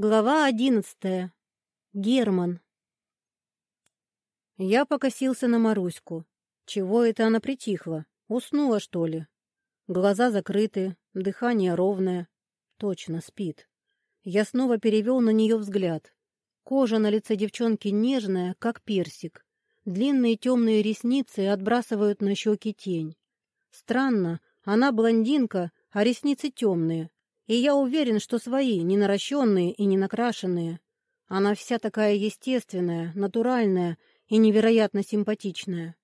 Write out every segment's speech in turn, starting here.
Глава одиннадцатая. Герман. Я покосился на Маруську. Чего это она притихла? Уснула, что ли? Глаза закрыты, дыхание ровное. Точно, спит. Я снова перевел на нее взгляд. Кожа на лице девчонки нежная, как персик. Длинные темные ресницы отбрасывают на щеки тень. Странно, она блондинка, а ресницы темные. И я уверен, что свои, не наращенные и не накрашенные. Она вся такая естественная, натуральная и невероятно симпатичная.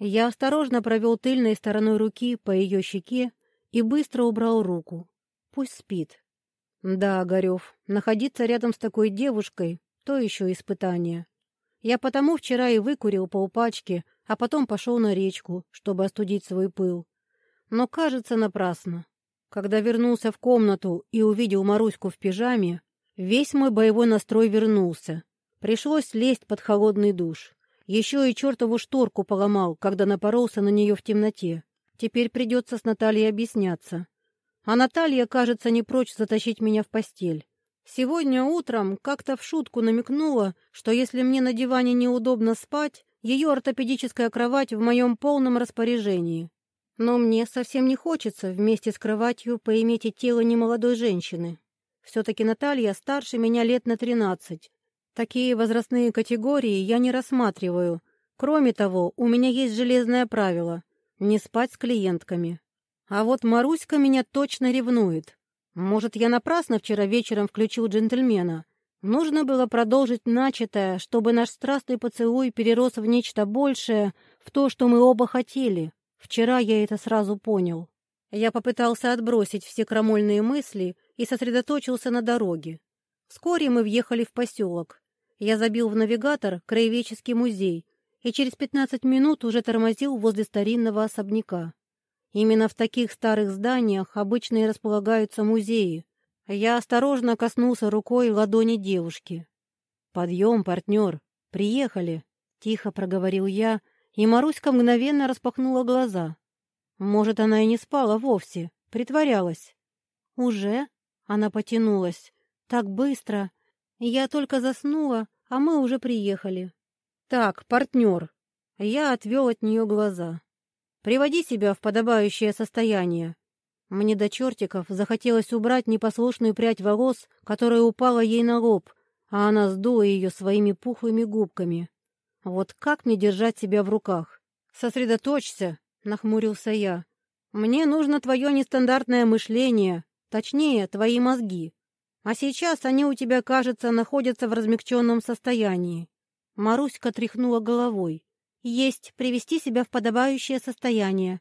Я осторожно провел тыльной стороной руки по ее щеке и быстро убрал руку. Пусть спит. Да, Огарев, находиться рядом с такой девушкой — то еще испытание. Я потому вчера и выкурил полпачки, а потом пошел на речку, чтобы остудить свой пыл. Но, кажется, напрасно. Когда вернулся в комнату и увидел Маруську в пижаме, весь мой боевой настрой вернулся. Пришлось лезть под холодный душ. Еще и чертову шторку поломал, когда напоролся на нее в темноте. Теперь придется с Натальей объясняться. А Наталья, кажется, не прочь затащить меня в постель. Сегодня утром как-то в шутку намекнула, что если мне на диване неудобно спать, ее ортопедическая кровать в моем полном распоряжении. Но мне совсем не хочется вместе с кроватью поиметь тело немолодой женщины. Все-таки Наталья старше меня лет на тринадцать. Такие возрастные категории я не рассматриваю. Кроме того, у меня есть железное правило — не спать с клиентками. А вот Маруська меня точно ревнует. Может, я напрасно вчера вечером включил джентльмена. Нужно было продолжить начатое, чтобы наш страстный поцелуй перерос в нечто большее, в то, что мы оба хотели. Вчера я это сразу понял. Я попытался отбросить все крамольные мысли и сосредоточился на дороге. Вскоре мы въехали в поселок. Я забил в навигатор краеведческий музей и через пятнадцать минут уже тормозил возле старинного особняка. Именно в таких старых зданиях обычно и располагаются музеи. Я осторожно коснулся рукой ладони девушки. «Подъем, партнер! Приехали!» — тихо проговорил я, и Маруська мгновенно распахнула глаза. Может, она и не спала вовсе, притворялась. «Уже?» — она потянулась. «Так быстро! Я только заснула, а мы уже приехали». «Так, партнер!» Я отвел от нее глаза. «Приводи себя в подобающее состояние». Мне до чертиков захотелось убрать непослушную прядь волос, которая упала ей на лоб, а она сдула ее своими пухлыми губками. Вот как мне держать себя в руках? Сосредоточься, нахмурился я. Мне нужно твое нестандартное мышление, точнее, твои мозги. А сейчас они у тебя, кажется, находятся в размягченном состоянии. Маруська тряхнула головой. Есть привести себя в подобающее состояние.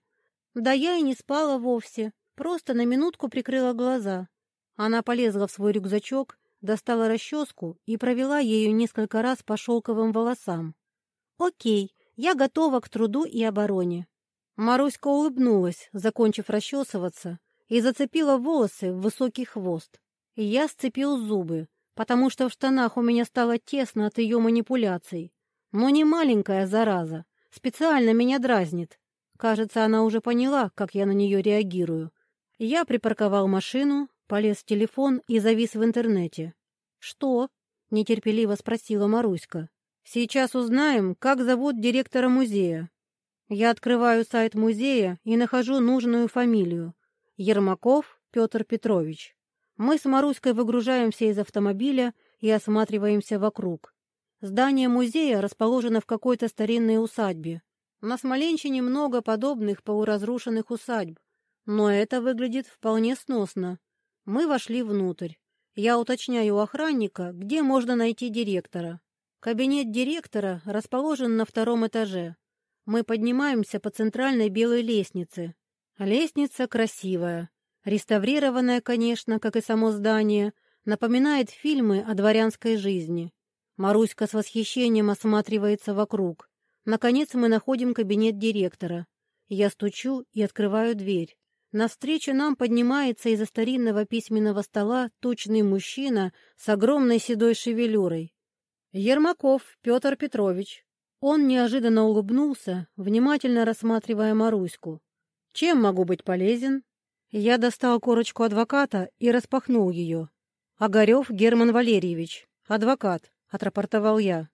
Да я и не спала вовсе, просто на минутку прикрыла глаза. Она полезла в свой рюкзачок, достала расческу и провела ею несколько раз по шелковым волосам. «Окей, я готова к труду и обороне». Маруська улыбнулась, закончив расчесываться, и зацепила волосы в высокий хвост. я сцепил зубы, потому что в штанах у меня стало тесно от ее манипуляций. Но не маленькая зараза, специально меня дразнит. Кажется, она уже поняла, как я на нее реагирую. Я припарковал машину, полез в телефон и завис в интернете. «Что?» — нетерпеливо спросила Маруська. Сейчас узнаем, как зовут директора музея. Я открываю сайт музея и нахожу нужную фамилию. Ермаков Петр Петрович. Мы с Маруськой выгружаемся из автомобиля и осматриваемся вокруг. Здание музея расположено в какой-то старинной усадьбе. На Смоленщине много подобных полуразрушенных усадьб, но это выглядит вполне сносно. Мы вошли внутрь. Я уточняю у охранника, где можно найти директора. Кабинет директора расположен на втором этаже. Мы поднимаемся по центральной белой лестнице. Лестница красивая. Реставрированная, конечно, как и само здание, напоминает фильмы о дворянской жизни. Маруська с восхищением осматривается вокруг. Наконец мы находим кабинет директора. Я стучу и открываю дверь. Навстречу нам поднимается из-за старинного письменного стола тучный мужчина с огромной седой шевелюрой. «Ермаков Петр Петрович». Он неожиданно улыбнулся, внимательно рассматривая Маруську. «Чем могу быть полезен?» Я достал корочку адвоката и распахнул ее. «Огарев Герман Валерьевич, адвокат», — отрапортовал я.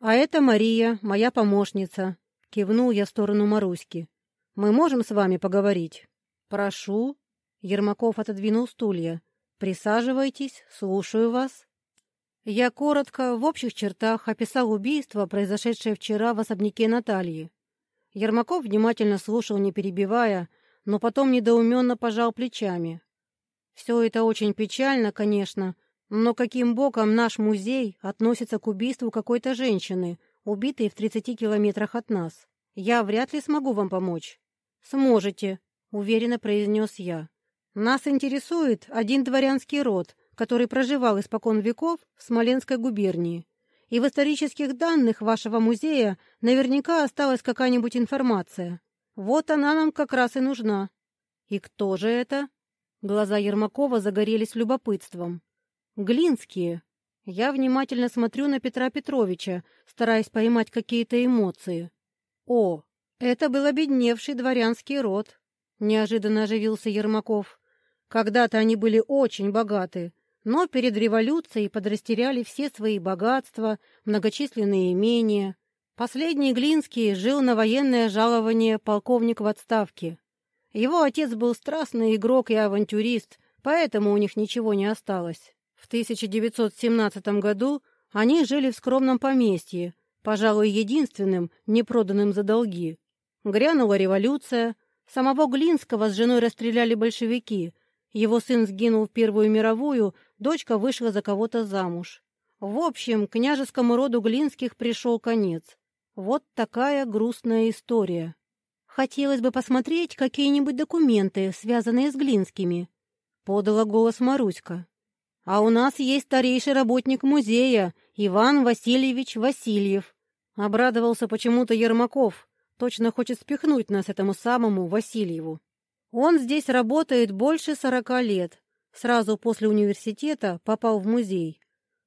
«А это Мария, моя помощница», — кивнул я в сторону Маруськи. «Мы можем с вами поговорить?» «Прошу». Ермаков отодвинул стулья. «Присаживайтесь, слушаю вас». Я коротко, в общих чертах, описал убийство, произошедшее вчера в особняке Натальи. Ермаков внимательно слушал, не перебивая, но потом недоуменно пожал плечами. Все это очень печально, конечно, но каким боком наш музей относится к убийству какой-то женщины, убитой в 30 километрах от нас? Я вряд ли смогу вам помочь. Сможете, уверенно произнес я. Нас интересует один дворянский род, который проживал испокон веков в Смоленской губернии. И в исторических данных вашего музея наверняка осталась какая-нибудь информация. Вот она нам как раз и нужна. И кто же это? Глаза Ермакова загорелись любопытством. Глинские. Я внимательно смотрю на Петра Петровича, стараясь поймать какие-то эмоции. О, это был обедневший дворянский род. Неожиданно оживился Ермаков. Когда-то они были очень богаты, но перед революцией подрастеряли все свои богатства, многочисленные имения. Последний Глинский жил на военное жалование полковник в отставке. Его отец был страстный игрок и авантюрист, поэтому у них ничего не осталось. В 1917 году они жили в скромном поместье, пожалуй, единственным, не проданным за долги. Грянула революция, самого Глинского с женой расстреляли большевики, его сын сгинул в Первую мировую, дочка вышла за кого-то замуж. В общем, княжескому роду Глинских пришел конец. Вот такая грустная история. «Хотелось бы посмотреть какие-нибудь документы, связанные с Глинскими», — подала голос Маруська. «А у нас есть старейший работник музея, Иван Васильевич Васильев», — обрадовался почему-то Ермаков. Точно хочет спихнуть нас этому самому Васильеву. Он здесь работает больше сорока лет. Сразу после университета попал в музей.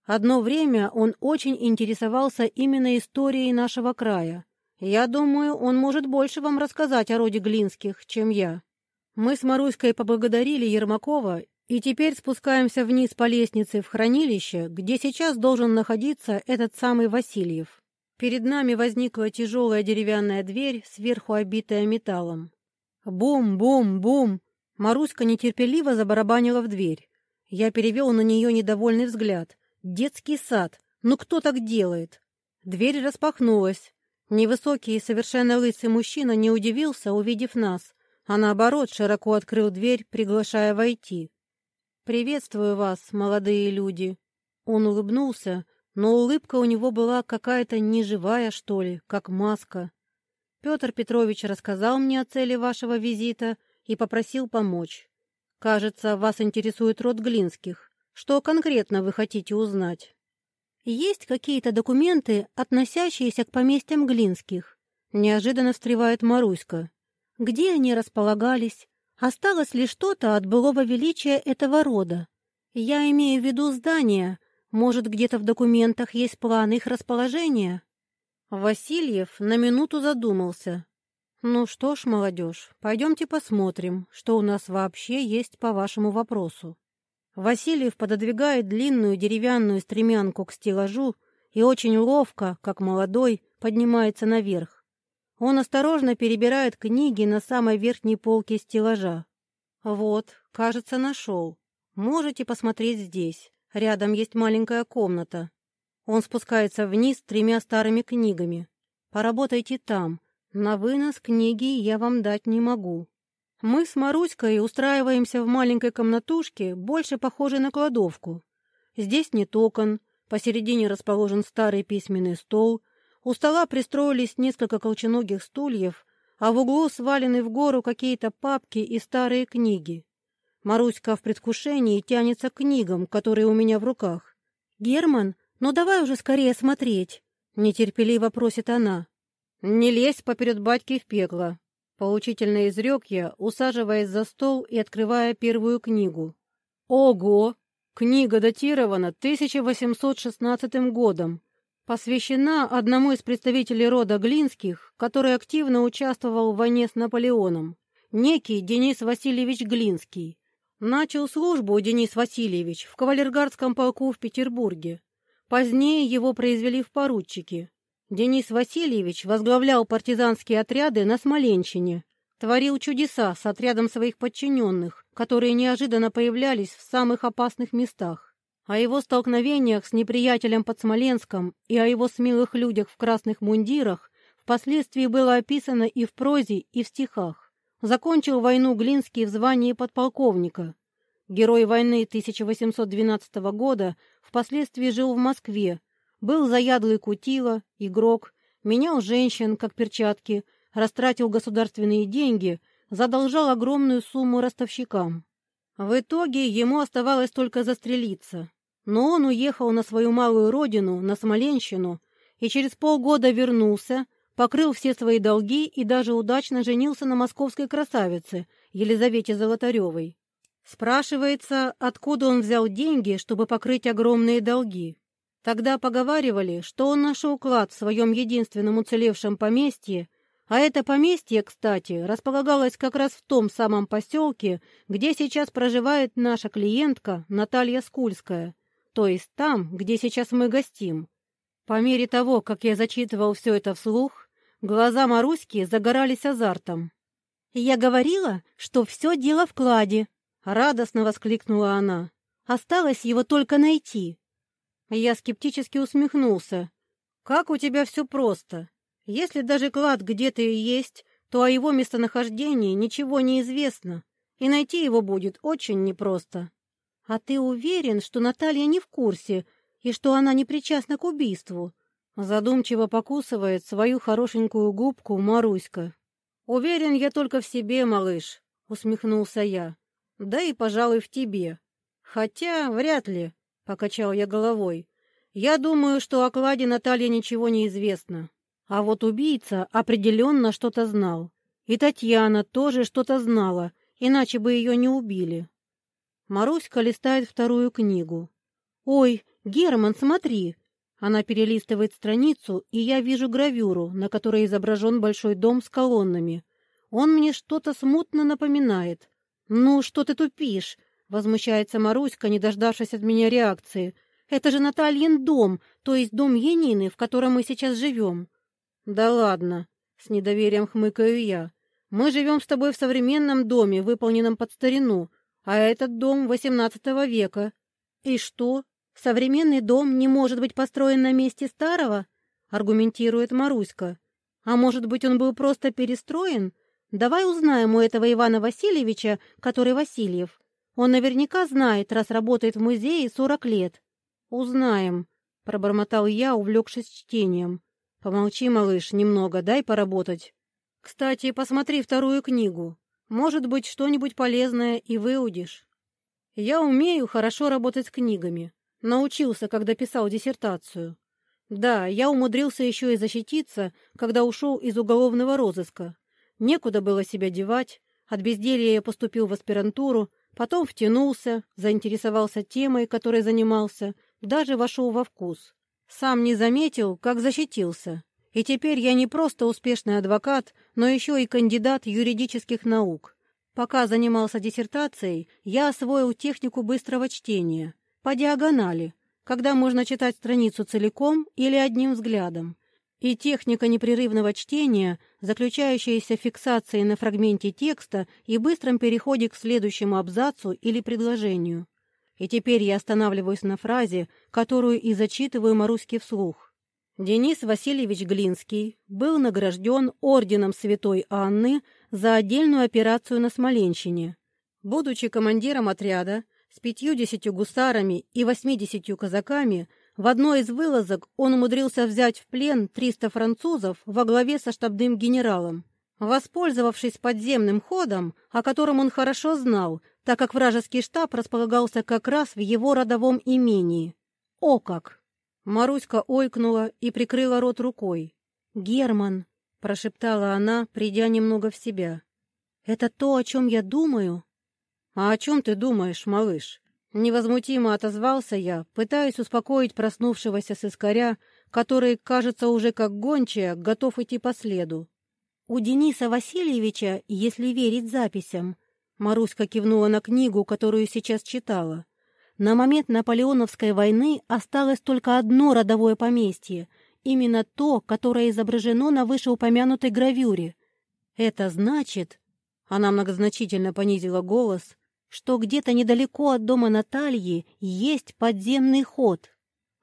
Одно время он очень интересовался именно историей нашего края. Я думаю, он может больше вам рассказать о роде Глинских, чем я. Мы с Маруськой поблагодарили Ермакова и теперь спускаемся вниз по лестнице в хранилище, где сейчас должен находиться этот самый Васильев. Перед нами возникла тяжелая деревянная дверь, сверху обитая металлом. Бум-бум-бум! Маруська нетерпеливо забарабанила в дверь. Я перевел на нее недовольный взгляд. Детский сад! Ну кто так делает? Дверь распахнулась. Невысокий и совершенно лысый мужчина не удивился, увидев нас, а наоборот широко открыл дверь, приглашая войти. «Приветствую вас, молодые люди!» Он улыбнулся, но улыбка у него была какая-то неживая, что ли, как маска. Петр Петрович рассказал мне о цели вашего визита и попросил помочь. Кажется, вас интересует род Глинских. Что конкретно вы хотите узнать?» «Есть какие-то документы, относящиеся к поместьям Глинских?» Неожиданно встревает Маруська. «Где они располагались? Осталось ли что-то от былого величия этого рода? Я имею в виду здания. Может, где-то в документах есть план их расположения?» Васильев на минуту задумался. «Ну что ж, молодежь, пойдемте посмотрим, что у нас вообще есть по вашему вопросу». Васильев пододвигает длинную деревянную стремянку к стеллажу и очень ловко, как молодой, поднимается наверх. Он осторожно перебирает книги на самой верхней полке стеллажа. «Вот, кажется, нашел. Можете посмотреть здесь. Рядом есть маленькая комната. Он спускается вниз тремя старыми книгами. Поработайте там. На вынос книги я вам дать не могу. Мы с Маруськой устраиваемся в маленькой комнатушке, больше похожей на кладовку. Здесь нет окон, посередине расположен старый письменный стол, у стола пристроились несколько колченогих стульев, а в углу свалены в гору какие-то папки и старые книги. Маруська в предвкушении тянется к книгам, которые у меня в руках. «Герман, ну давай уже скорее смотреть!» — нетерпеливо просит она. «Не лезь поперед батьки в пекло!» Поучительно изрек я, усаживаясь за стол и открывая первую книгу. Ого! Книга датирована 1816 годом. Посвящена одному из представителей рода Глинских, который активно участвовал в войне с Наполеоном. Некий Денис Васильевич Глинский. Начал службу Денис Васильевич в кавалергардском полку в Петербурге. Позднее его произвели в поручики. Денис Васильевич возглавлял партизанские отряды на Смоленщине, творил чудеса с отрядом своих подчиненных, которые неожиданно появлялись в самых опасных местах. О его столкновениях с неприятелем под Смоленском и о его смелых людях в красных мундирах впоследствии было описано и в прозе, и в стихах. Закончил войну Глинский в звании подполковника. Герой войны 1812 года впоследствии жил в Москве, был заядлый кутила, игрок, менял женщин, как перчатки, растратил государственные деньги, задолжал огромную сумму ростовщикам. В итоге ему оставалось только застрелиться. Но он уехал на свою малую родину, на Смоленщину, и через полгода вернулся, покрыл все свои долги и даже удачно женился на московской красавице Елизавете Золотаревой. Спрашивается, откуда он взял деньги, чтобы покрыть огромные долги. Тогда поговаривали, что он нашел клад в своем единственном уцелевшем поместье, а это поместье, кстати, располагалось как раз в том самом поселке, где сейчас проживает наша клиентка Наталья Скульская, то есть там, где сейчас мы гостим. По мере того, как я зачитывал все это вслух, Глаза Маруськи загорались азартом. «Я говорила, что все дело в кладе», — радостно воскликнула она. «Осталось его только найти». Я скептически усмехнулся. «Как у тебя все просто. Если даже клад где-то и есть, то о его местонахождении ничего не известно, и найти его будет очень непросто». «А ты уверен, что Наталья не в курсе и что она не причастна к убийству?» Задумчиво покусывает свою хорошенькую губку Маруська. «Уверен я только в себе, малыш», — усмехнулся я. «Да и, пожалуй, в тебе. Хотя, вряд ли», — покачал я головой. «Я думаю, что о кладе Наталье ничего не известно. А вот убийца определенно что-то знал. И Татьяна тоже что-то знала, иначе бы ее не убили». Маруська листает вторую книгу. «Ой, Герман, смотри, она перелистывает страницу, и я вижу гравюру, на которой изображен большой дом с колоннами. Он мне что-то смутно напоминает. «Ну, что ты тупишь?» — возмущается Маруська, не дождавшись от меня реакции. «Это же Натальин дом, то есть дом Янины, в котором мы сейчас живем». «Да ладно», — с недоверием хмыкаю я. «Мы живем с тобой в современном доме, выполненном под старину, а этот дом XVIII века». «И что?» Современный дом не может быть построен на месте старого, аргументирует Маруська. А может быть, он был просто перестроен? Давай узнаем у этого Ивана Васильевича, который Васильев. Он наверняка знает, раз работает в музее сорок лет. Узнаем, пробормотал я, увлекшись чтением. Помолчи, малыш, немного, дай поработать. Кстати, посмотри вторую книгу. Может быть, что-нибудь полезное и выудишь. Я умею хорошо работать с книгами. Научился, когда писал диссертацию. Да, я умудрился еще и защититься, когда ушел из уголовного розыска. Некуда было себя девать. От безделья я поступил в аспирантуру, потом втянулся, заинтересовался темой, которой занимался, даже вошел во вкус. Сам не заметил, как защитился. И теперь я не просто успешный адвокат, но еще и кандидат юридических наук. Пока занимался диссертацией, я освоил технику быстрого чтения по диагонали, когда можно читать страницу целиком или одним взглядом, и техника непрерывного чтения, заключающаяся в фиксации на фрагменте текста и быстром переходе к следующему абзацу или предложению. И теперь я останавливаюсь на фразе, которую и зачитываю Маруське вслух. Денис Васильевич Глинский был награжден орденом Святой Анны за отдельную операцию на Смоленщине. Будучи командиром отряда, с пятьюдесятью гусарами и восьмидесятью казаками в одной из вылазок он умудрился взять в плен триста французов во главе со штабным генералом. Воспользовавшись подземным ходом, о котором он хорошо знал, так как вражеский штаб располагался как раз в его родовом имении. О как! Маруська ойкнула и прикрыла рот рукой. «Герман!» — прошептала она, придя немного в себя. «Это то, о чем я думаю?» «А о чем ты думаешь, малыш?» Невозмутимо отозвался я, пытаясь успокоить проснувшегося сыскаря, который, кажется, уже как гончая, готов идти по следу. «У Дениса Васильевича, если верить записям, Маруська кивнула на книгу, которую сейчас читала. На момент Наполеоновской войны осталось только одно родовое поместье, именно то, которое изображено на вышеупомянутой гравюре. Это значит, она многозначительно понизила голос, что где-то недалеко от дома Натальи есть подземный ход.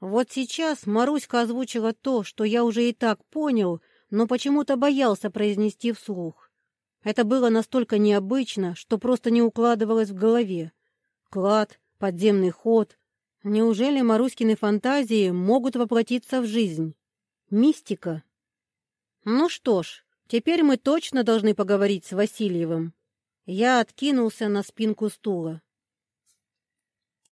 Вот сейчас Маруська озвучила то, что я уже и так понял, но почему-то боялся произнести вслух. Это было настолько необычно, что просто не укладывалось в голове. Клад, подземный ход. Неужели Маруськины фантазии могут воплотиться в жизнь? Мистика. Ну что ж, теперь мы точно должны поговорить с Васильевым. Я откинулся на спинку стула.